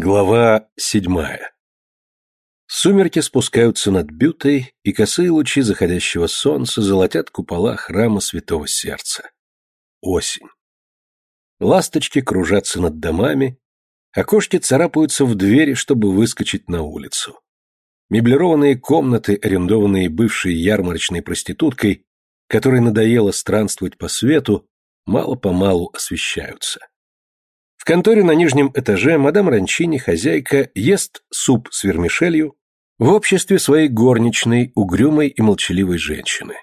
Глава седьмая Сумерки спускаются над Бютой, и косые лучи заходящего солнца золотят купола храма Святого Сердца. Осень. Ласточки кружатся над домами, а кошки царапаются в двери, чтобы выскочить на улицу. Меблированные комнаты, арендованные бывшей ярмарочной проституткой, которой надоело странствовать по свету, мало-помалу освещаются конторе на нижнем этаже мадам Ранчини, хозяйка, ест суп с вермишелью в обществе своей горничной, угрюмой и молчаливой женщины.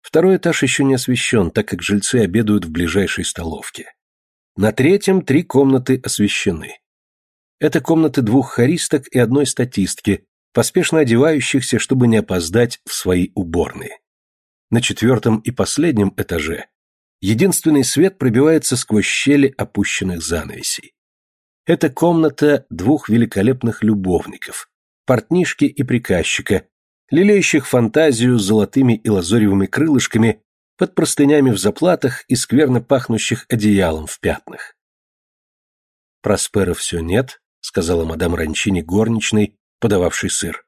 Второй этаж еще не освещен, так как жильцы обедают в ближайшей столовке. На третьем три комнаты освещены. Это комнаты двух хористок и одной статистки, поспешно одевающихся, чтобы не опоздать в свои уборные. На четвертом и последнем этаже Единственный свет пробивается сквозь щели опущенных занавесей. Это комната двух великолепных любовников, портнишки и приказчика, лелеющих фантазию с золотыми и лазоревыми крылышками под простынями в заплатах и скверно пахнущих одеялом в пятнах. «Проспера все нет», — сказала мадам Ранчини горничной, подававший сыр.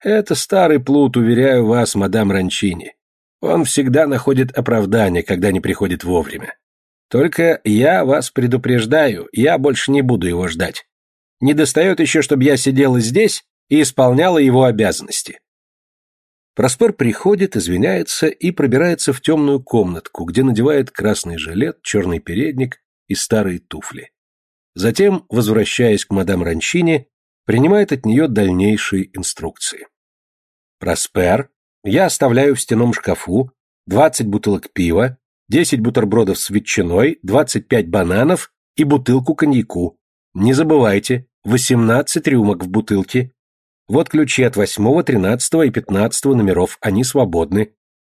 «Это старый плут, уверяю вас, мадам Ранчини. Он всегда находит оправдание, когда не приходит вовремя. Только я вас предупреждаю, я больше не буду его ждать. Не достает еще, чтобы я сидела здесь и исполняла его обязанности. Проспер приходит, извиняется и пробирается в темную комнатку, где надевает красный жилет, черный передник и старые туфли. Затем, возвращаясь к мадам Ранчини, принимает от нее дальнейшие инструкции. Проспер я оставляю в стенном шкафу 20 бутылок пива, 10 бутербродов с ветчиной, 25 бананов и бутылку коньяку. Не забывайте, 18 рюмок в бутылке. Вот ключи от 8, 13 и 15 номеров, они свободны.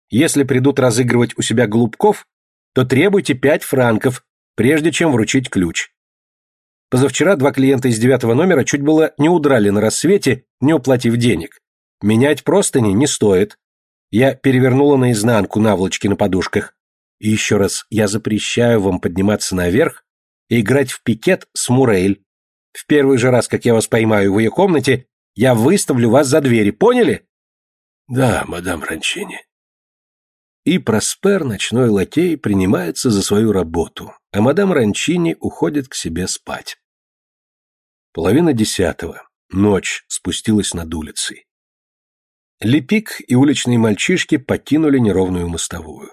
Если придут разыгрывать у себя голубков, то требуйте 5 франков, прежде чем вручить ключ. Позавчера два клиента из девятого номера чуть было не удрали на рассвете, не уплатив денег. Менять простыни не стоит. Я перевернула наизнанку наволочки на подушках. И еще раз, я запрещаю вам подниматься наверх и играть в пикет с Мурейль. В первый же раз, как я вас поймаю в ее комнате, я выставлю вас за двери, поняли? Да, мадам Ранчини. И Проспер, ночной лакей, принимается за свою работу, а мадам Ранчини уходит к себе спать. Половина десятого. Ночь спустилась над улицей. Лепик и уличные мальчишки покинули неровную мостовую.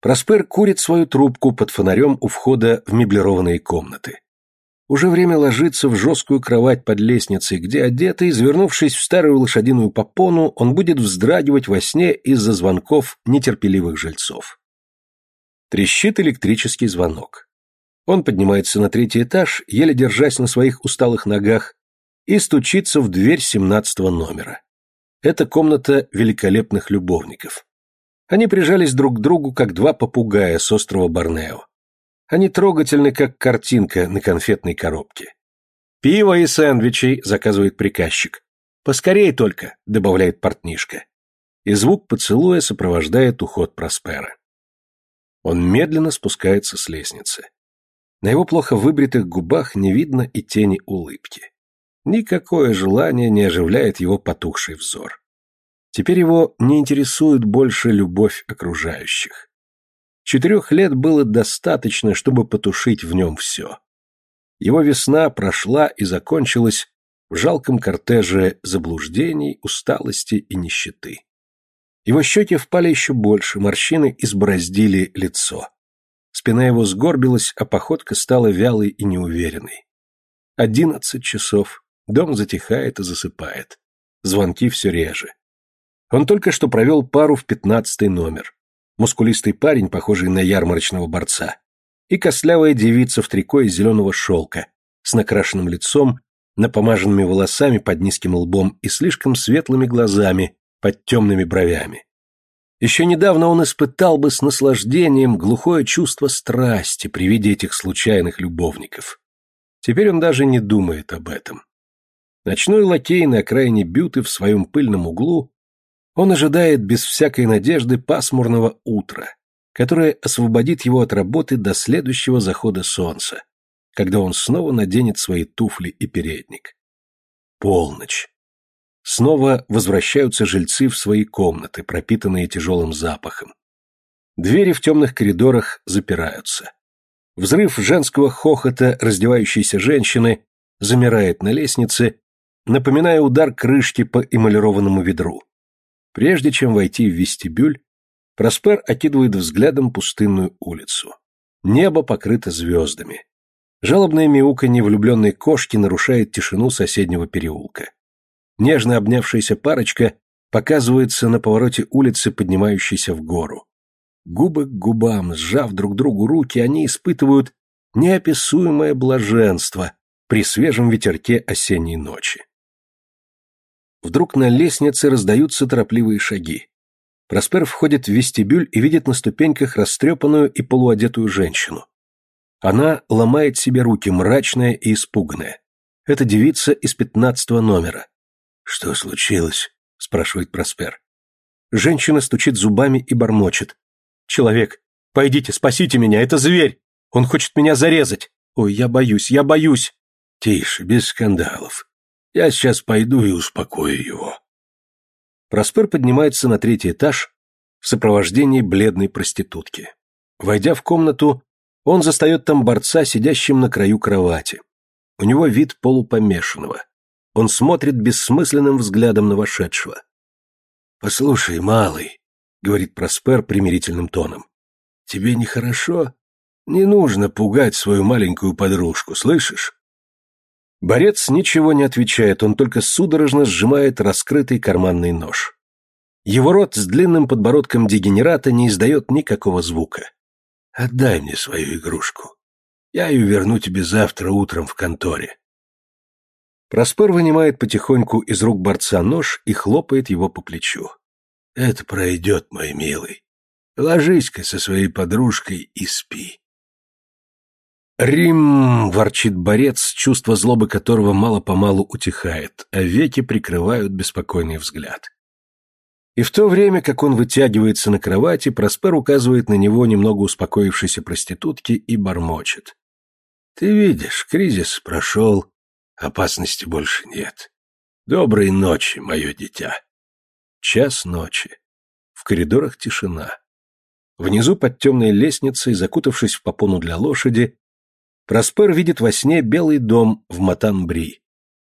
Проспер курит свою трубку под фонарем у входа в меблированные комнаты. Уже время ложиться в жесткую кровать под лестницей, где, одетый, извернувшись в старую лошадиную попону, он будет вздрагивать во сне из-за звонков нетерпеливых жильцов. Трещит электрический звонок. Он поднимается на третий этаж, еле держась на своих усталых ногах, и стучится в дверь семнадцатого номера. Это комната великолепных любовников. Они прижались друг к другу, как два попугая с острова Борнео. Они трогательны, как картинка на конфетной коробке. «Пиво и сэндвичей», — заказывает приказчик. «Поскорей только», — добавляет портнишка. И звук поцелуя сопровождает уход Проспера. Он медленно спускается с лестницы. На его плохо выбритых губах не видно и тени улыбки. Никакое желание не оживляет его потухший взор. Теперь его не интересует больше любовь окружающих. Четырех лет было достаточно, чтобы потушить в нем все. Его весна прошла и закончилась в жалком кортеже заблуждений, усталости и нищеты. Его щеки впали еще больше, морщины избороздили лицо. Спина его сгорбилась, а походка стала вялой и неуверенной. Одиннадцать часов, Дом затихает и засыпает. Звонки все реже. Он только что провел пару в пятнадцатый номер. Мускулистый парень, похожий на ярмарочного борца, и костлявая девица в трико из зеленого шелка, с накрашенным лицом, напомаженными волосами под низким лбом и слишком светлыми глазами под темными бровями. Еще недавно он испытал бы с наслаждением глухое чувство страсти при виде этих случайных любовников. Теперь он даже не думает об этом. Ночной лакей на окраине Бюты в своем пыльном углу, он ожидает без всякой надежды пасмурного утра, которое освободит его от работы до следующего захода солнца, когда он снова наденет свои туфли и передник. Полночь. Снова возвращаются жильцы в свои комнаты, пропитанные тяжелым запахом. Двери в темных коридорах запираются. Взрыв женского хохота раздевающейся женщины замирает на лестнице, напоминая удар крышки по эмалированному ведру. Прежде чем войти в вестибюль, Проспер окидывает взглядом пустынную улицу. Небо покрыто звездами. Жалобное мяуканье влюбленной кошки нарушает тишину соседнего переулка. Нежно обнявшаяся парочка показывается на повороте улицы, поднимающейся в гору. Губы к губам, сжав друг другу руки, они испытывают неописуемое блаженство при свежем ветерке осенней ночи. Вдруг на лестнице раздаются торопливые шаги. Проспер входит в вестибюль и видит на ступеньках растрепанную и полуодетую женщину. Она ломает себе руки, мрачная и испуганная. Это девица из пятнадцатого номера. «Что случилось?» – спрашивает Проспер. Женщина стучит зубами и бормочет. «Человек, пойдите, спасите меня, это зверь! Он хочет меня зарезать! Ой, я боюсь, я боюсь!» «Тише, без скандалов. Я сейчас пойду и успокою его». Проспер поднимается на третий этаж в сопровождении бледной проститутки. Войдя в комнату, он застает там борца, сидящим на краю кровати. У него вид полупомешанного. Он смотрит бессмысленным взглядом на вошедшего. «Послушай, малый», — говорит Проспер примирительным тоном, — «тебе нехорошо? Не нужно пугать свою маленькую подружку, слышишь?» Борец ничего не отвечает, он только судорожно сжимает раскрытый карманный нож. Его рот с длинным подбородком дегенерата не издает никакого звука. «Отдай мне свою игрушку. Я ее верну тебе завтра утром в конторе. Проспер вынимает потихоньку из рук борца нож и хлопает его по плечу. «Это пройдет, мой милый. Ложись-ка со своей подружкой и спи». «Рим!» — ворчит борец, чувство злобы которого мало-помалу утихает, а веки прикрывают беспокойный взгляд. И в то время, как он вытягивается на кровати, Проспер указывает на него немного успокоившейся проститутки и бормочет. «Ты видишь, кризис прошел, Опасности больше нет. Доброй ночи, мое дитя. Час ночи. В коридорах тишина. Внизу под темной лестницей, закутавшись в попону для лошади, Проспер видит во сне белый дом в Матан-Бри,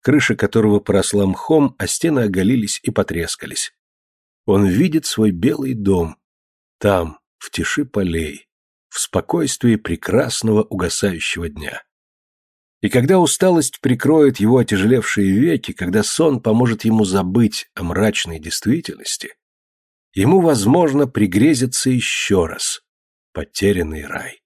крыша которого поросла мхом, а стены оголились и потрескались. Он видит свой белый дом, там, в тиши полей, в спокойствии прекрасного угасающего дня. И когда усталость прикроет его отяжелевшие веки, когда сон поможет ему забыть о мрачной действительности, ему, возможно, пригрезится еще раз потерянный рай.